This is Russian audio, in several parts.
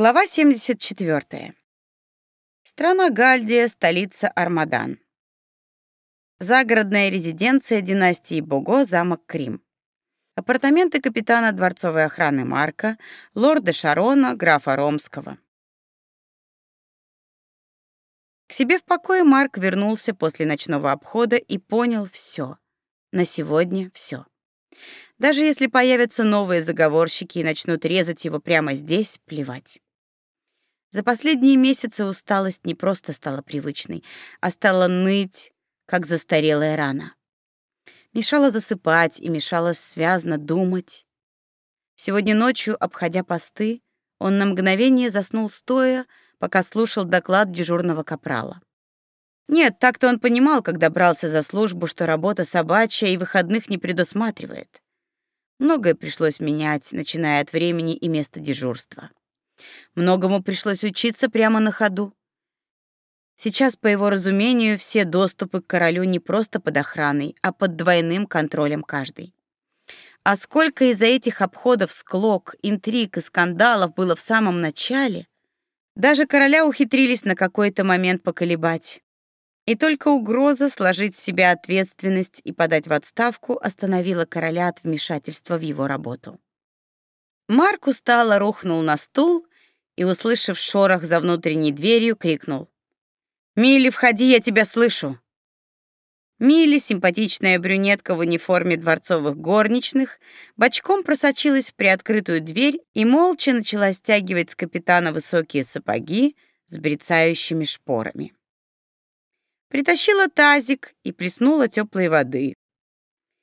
Глава 74. Страна Гальдия, столица Армадан. Загородная резиденция династии Бого, замок Крим. Апартаменты капитана дворцовой охраны Марка, лорда Шарона, графа Ромского. К себе в покое Марк вернулся после ночного обхода и понял все. На сегодня все. Даже если появятся новые заговорщики и начнут резать его прямо здесь, плевать. За последние месяцы усталость не просто стала привычной, а стала ныть, как застарелая рана. Мешала засыпать и мешала связно думать. Сегодня ночью, обходя посты, он на мгновение заснул стоя, пока слушал доклад дежурного капрала. Нет, так-то он понимал, когда брался за службу, что работа собачья и выходных не предусматривает. Многое пришлось менять, начиная от времени и места дежурства. Многому пришлось учиться прямо на ходу. Сейчас, по его разумению, все доступы к королю не просто под охраной, а под двойным контролем каждый. А сколько из-за этих обходов склок, интриг и скандалов было в самом начале, даже короля ухитрились на какой-то момент поколебать. И только угроза сложить с себя ответственность и подать в отставку остановила короля от вмешательства в его работу. Марк устало рухнул на стул и, услышав шорох за внутренней дверью, крикнул. «Милли, входи, я тебя слышу!» Милли, симпатичная брюнетка в униформе дворцовых горничных, бочком просочилась в приоткрытую дверь и молча начала стягивать с капитана высокие сапоги с брецающими шпорами притащила тазик и плеснула теплой воды.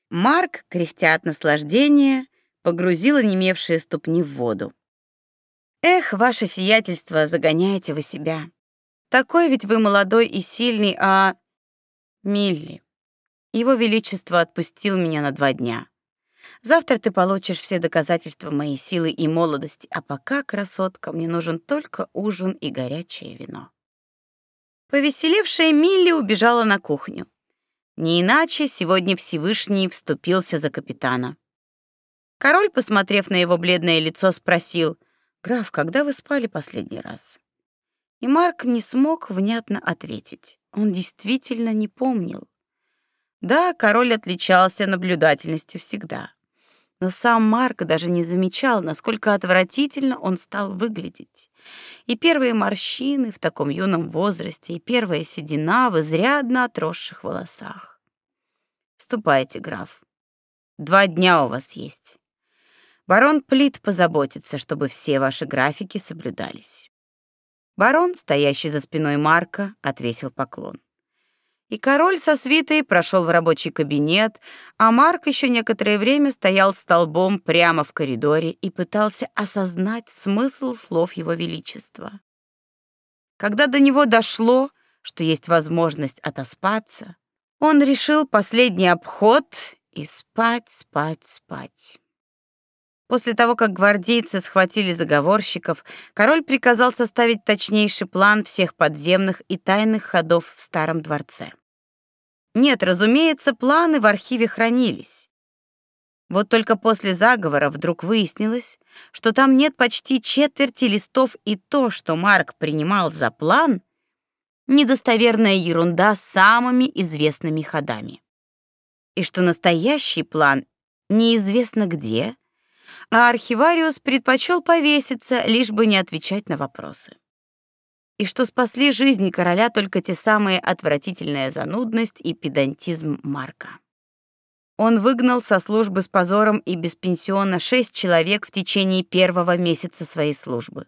Марк, кряхтя от наслаждения, погрузила немевшие ступни в воду. Эх, ваше сиятельство, загоняете вы себя. Такой ведь вы молодой и сильный, а Милли. Его величество отпустил меня на два дня. Завтра ты получишь все доказательства моей силы и молодости, а пока, красотка, мне нужен только ужин и горячее вино. Повеселевшая Милли убежала на кухню. Не иначе сегодня Всевышний вступился за капитана. Король, посмотрев на его бледное лицо, спросил: "Граф, когда вы спали последний раз?" И Марк не смог внятно ответить. Он действительно не помнил. Да, король отличался наблюдательностью всегда. Но сам Марк даже не замечал, насколько отвратительно он стал выглядеть. И первые морщины в таком юном возрасте, и первая седина в изрядно отросших волосах. Ступайте, граф. Два дня у вас есть. Барон Плит позаботится, чтобы все ваши графики соблюдались. Барон, стоящий за спиной Марка, отвесил поклон. И король со свитой прошел в рабочий кабинет, а Марк еще некоторое время стоял столбом прямо в коридоре и пытался осознать смысл слов его величества. Когда до него дошло, что есть возможность отоспаться, он решил последний обход и спать, спать, спать. После того, как гвардейцы схватили заговорщиков, король приказал составить точнейший план всех подземных и тайных ходов в старом дворце. Нет, разумеется, планы в архиве хранились. Вот только после заговора вдруг выяснилось, что там нет почти четверти листов, и то, что Марк принимал за план, недостоверная ерунда с самыми известными ходами. И что настоящий план неизвестно где — а архивариус предпочел повеситься, лишь бы не отвечать на вопросы. И что спасли жизни короля только те самые отвратительная занудность и педантизм Марка. Он выгнал со службы с позором и без пенсиона шесть человек в течение первого месяца своей службы.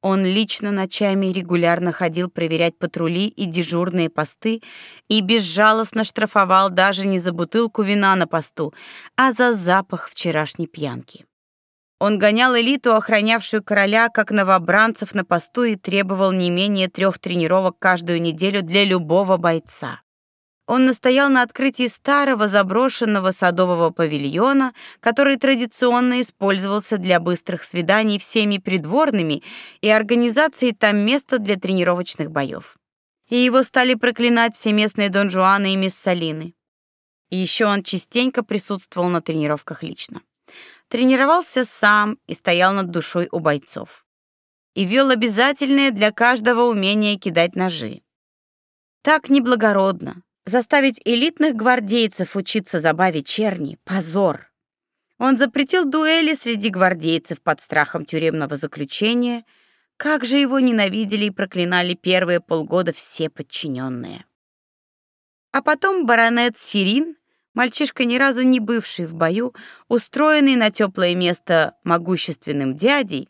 Он лично ночами регулярно ходил проверять патрули и дежурные посты и безжалостно штрафовал даже не за бутылку вина на посту, а за запах вчерашней пьянки. Он гонял элиту, охранявшую короля, как новобранцев на посту и требовал не менее трех тренировок каждую неделю для любого бойца. Он настоял на открытии старого заброшенного садового павильона, который традиционно использовался для быстрых свиданий всеми придворными и организации там места для тренировочных боев. И его стали проклинать все местные донжуаны и миссалины. И еще он частенько присутствовал на тренировках лично. Тренировался сам и стоял над душой у бойцов. и ввел обязательное для каждого умение кидать ножи. Так неблагородно. Заставить элитных гвардейцев учиться забаве черни — позор. Он запретил дуэли среди гвардейцев под страхом тюремного заключения. Как же его ненавидели и проклинали первые полгода все подчиненные. А потом баронет Сирин, мальчишка ни разу не бывший в бою, устроенный на теплое место могущественным дядей,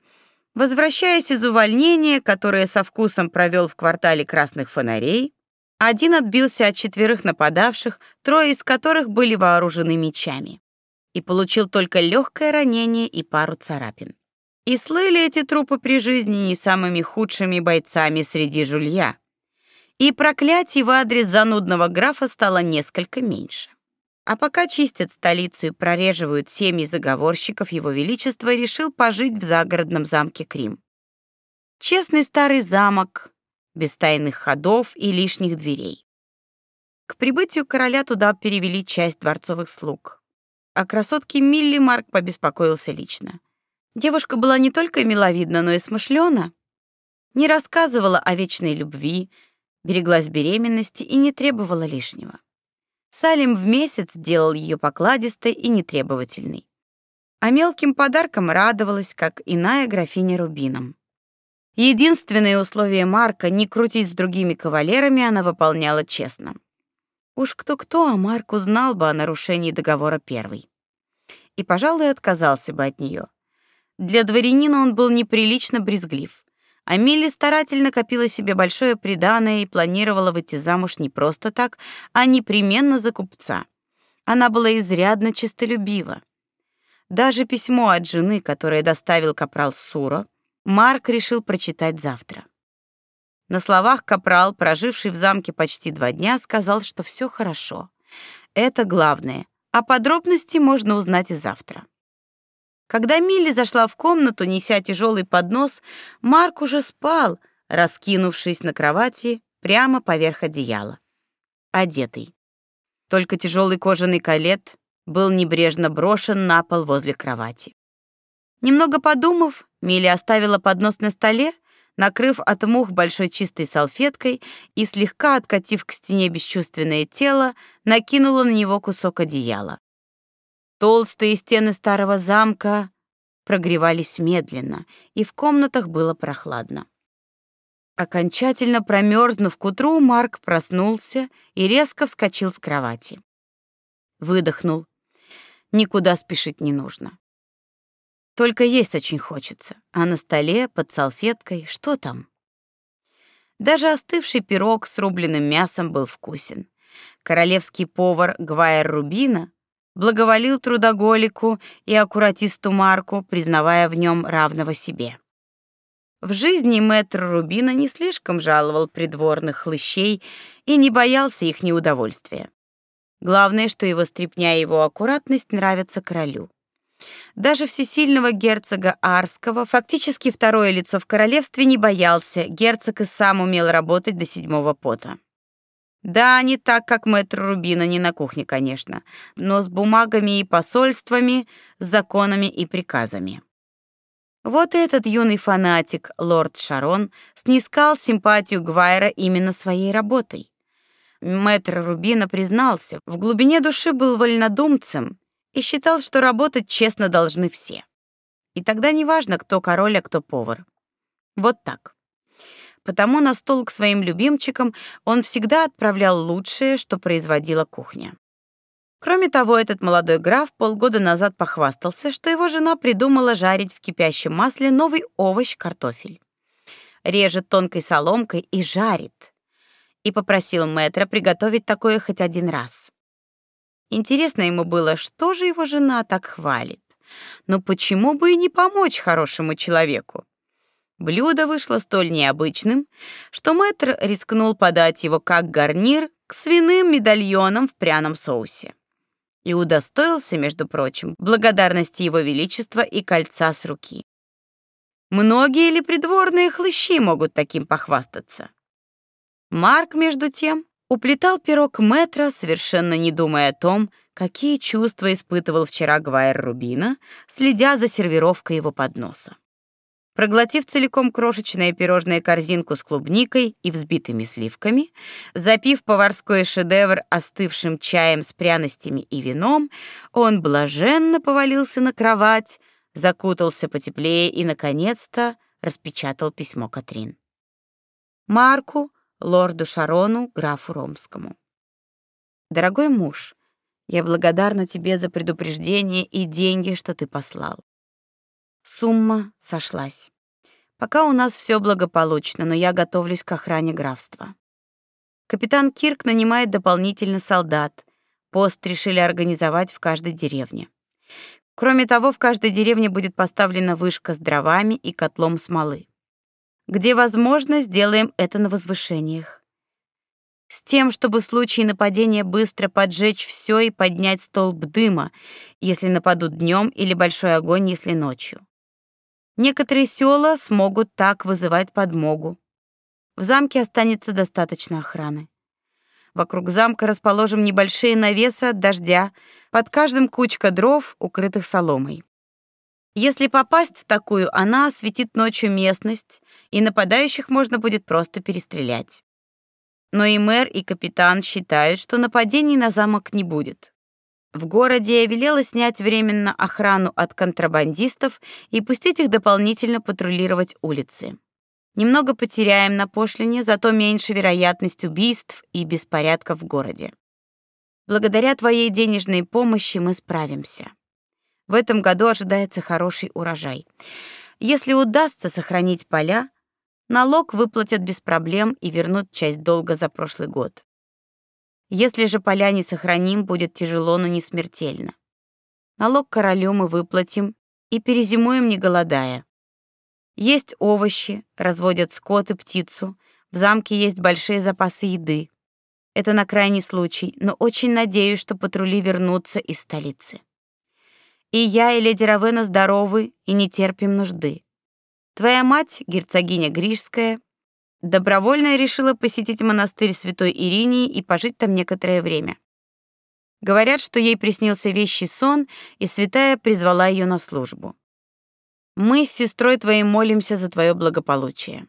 возвращаясь из увольнения, которое со вкусом провел в квартале красных фонарей, один отбился от четверых нападавших, трое из которых были вооружены мечами и получил только легкое ранение и пару царапин. И слыли эти трупы при жизни не самыми худшими бойцами среди жулья. И проклятий в адрес занудного графа стало несколько меньше. А пока чистят столицу и прореживают семьи заговорщиков, его величество решил пожить в загородном замке Крим. Честный старый замок, без тайных ходов и лишних дверей. К прибытию короля туда перевели часть дворцовых слуг о красотке Милли Марк побеспокоился лично. Девушка была не только миловидна, но и смышлёна. Не рассказывала о вечной любви, береглась беременности и не требовала лишнего. Салим в месяц делал ее покладистой и нетребовательной. А мелким подаркам радовалась, как иная графиня рубином. Единственное условие Марка не крутить с другими кавалерами она выполняла честно. Уж кто-кто, а Марк узнал бы о нарушении договора первый. И, пожалуй, отказался бы от нее. Для дворянина он был неприлично брезглив. А Милли старательно копила себе большое приданое и планировала выйти замуж не просто так, а непременно за купца. Она была изрядно честолюбива. Даже письмо от жены, которое доставил капрал Суро, Марк решил прочитать завтра. На словах капрал, проживший в замке почти два дня, сказал, что все хорошо. Это главное, а подробности можно узнать и завтра. Когда Милли зашла в комнату, неся тяжелый поднос, Марк уже спал, раскинувшись на кровати прямо поверх одеяла, одетый. Только тяжелый кожаный калет был небрежно брошен на пол возле кровати. Немного подумав, Милли оставила поднос на столе накрыв от мух большой чистой салфеткой и слегка откатив к стене бесчувственное тело, накинула на него кусок одеяла. Толстые стены старого замка прогревались медленно, и в комнатах было прохладно. Окончательно промерзнув к утру, Марк проснулся и резко вскочил с кровати. Выдохнул. Никуда спешить не нужно. Только есть очень хочется. А на столе под салфеткой что там? Даже остывший пирог с рубленым мясом был вкусен. Королевский повар Гвайер Рубина благоволил трудоголику и аккуратисту Марку, признавая в нем равного себе. В жизни мэтр Рубина не слишком жаловал придворных хлыщей и не боялся их неудовольствия. Главное, что его стряпня и его аккуратность нравятся королю. Даже всесильного герцога Арского, фактически второе лицо в королевстве, не боялся. Герцог и сам умел работать до седьмого пота. Да, не так, как мэтр Рубина, не на кухне, конечно, но с бумагами и посольствами, с законами и приказами. Вот этот юный фанатик, лорд Шарон, снискал симпатию Гвайра именно своей работой. Мэтр Рубина признался, в глубине души был вольнодумцем и считал, что работать честно должны все. И тогда неважно, кто король, а кто повар. Вот так. Потому на стол к своим любимчикам он всегда отправлял лучшее, что производила кухня. Кроме того, этот молодой граф полгода назад похвастался, что его жена придумала жарить в кипящем масле новый овощ картофель. Режет тонкой соломкой и жарит. И попросил мэтра приготовить такое хоть один раз. Интересно ему было, что же его жена так хвалит. Но почему бы и не помочь хорошему человеку? Блюдо вышло столь необычным, что мэтр рискнул подать его как гарнир к свиным медальонам в пряном соусе. И удостоился, между прочим, благодарности его величества и кольца с руки. Многие ли придворные хлыщи могут таким похвастаться? Марк, между тем, уплетал пирог Метра, совершенно не думая о том, какие чувства испытывал вчера Гвайер Рубина, следя за сервировкой его подноса. Проглотив целиком крошечное пирожное корзинку с клубникой и взбитыми сливками, запив поварской шедевр остывшим чаем с пряностями и вином, он блаженно повалился на кровать, закутался потеплее и наконец-то распечатал письмо Катрин. Марку, лорду Шарону, графу Ромскому. Дорогой муж, я благодарна тебе за предупреждение и деньги, что ты послал. Сумма сошлась. Пока у нас все благополучно, но я готовлюсь к охране графства. Капитан Кирк нанимает дополнительно солдат. Пост решили организовать в каждой деревне. Кроме того, в каждой деревне будет поставлена вышка с дровами и котлом смолы. Где возможно, сделаем это на возвышениях. С тем, чтобы в случае нападения быстро поджечь все и поднять столб дыма, если нападут днем, или большой огонь, если ночью. Некоторые села смогут так вызывать подмогу. В замке останется достаточно охраны. Вокруг замка расположим небольшие навесы от дождя, под каждым кучка дров, укрытых соломой. Если попасть в такую, она осветит ночью местность, и нападающих можно будет просто перестрелять. Но и мэр, и капитан считают, что нападений на замок не будет. В городе я велела снять временно охрану от контрабандистов и пустить их дополнительно патрулировать улицы. Немного потеряем на пошлине, зато меньше вероятность убийств и беспорядков в городе. Благодаря твоей денежной помощи мы справимся. В этом году ожидается хороший урожай. Если удастся сохранить поля, налог выплатят без проблем и вернут часть долга за прошлый год. Если же поля не сохраним, будет тяжело, но не смертельно. Налог королю мы выплатим и перезимуем не голодая. Есть овощи, разводят скот и птицу. В замке есть большие запасы еды. Это на крайний случай, но очень надеюсь, что патрули вернутся из столицы. И я, и леди Равена здоровы и не терпим нужды. Твоя мать, герцогиня Гришская, Добровольно решила посетить монастырь Святой Иринии и пожить там некоторое время. Говорят, что ей приснился вещий сон, и святая призвала ее на службу. Мы с сестрой твоей молимся за твое благополучие.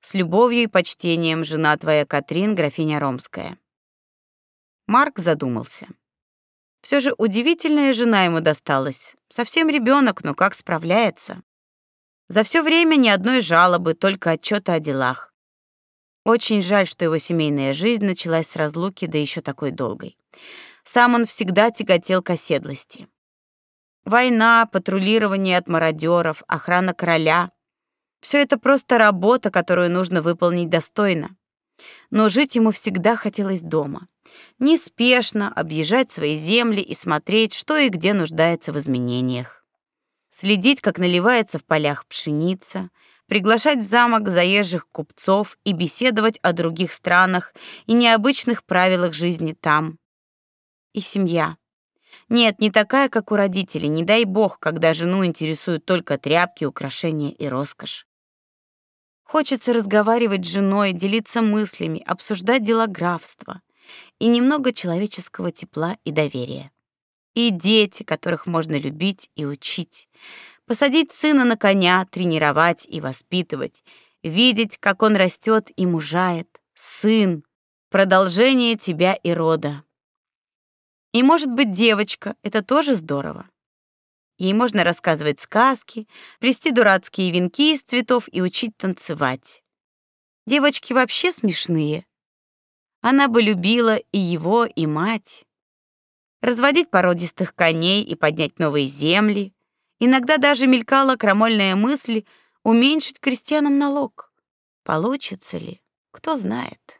С любовью и почтением, жена твоя Катрин, графиня Ромская. Марк задумался. Все же удивительная жена ему досталась. Совсем ребенок, но как справляется? За все время ни одной жалобы, только отчеты о делах. Очень жаль, что его семейная жизнь началась с разлуки, да еще такой долгой. Сам он всегда тяготел к оседлости. Война, патрулирование от мародеров, охрана короля — все это просто работа, которую нужно выполнить достойно. Но жить ему всегда хотелось дома. Неспешно объезжать свои земли и смотреть, что и где нуждается в изменениях. Следить, как наливается в полях пшеница, приглашать в замок заезжих купцов и беседовать о других странах и необычных правилах жизни там. И семья. Нет, не такая, как у родителей, не дай бог, когда жену интересуют только тряпки, украшения и роскошь. Хочется разговаривать с женой, делиться мыслями, обсуждать дела графства и немного человеческого тепла и доверия. И дети, которых можно любить и учить посадить сына на коня, тренировать и воспитывать, видеть, как он растет и мужает. Сын, продолжение тебя и рода. И, может быть, девочка, это тоже здорово. Ей можно рассказывать сказки, плести дурацкие венки из цветов и учить танцевать. Девочки вообще смешные. Она бы любила и его, и мать. Разводить породистых коней и поднять новые земли, Иногда даже мелькала крамольная мысль уменьшить крестьянам налог. Получится ли, кто знает.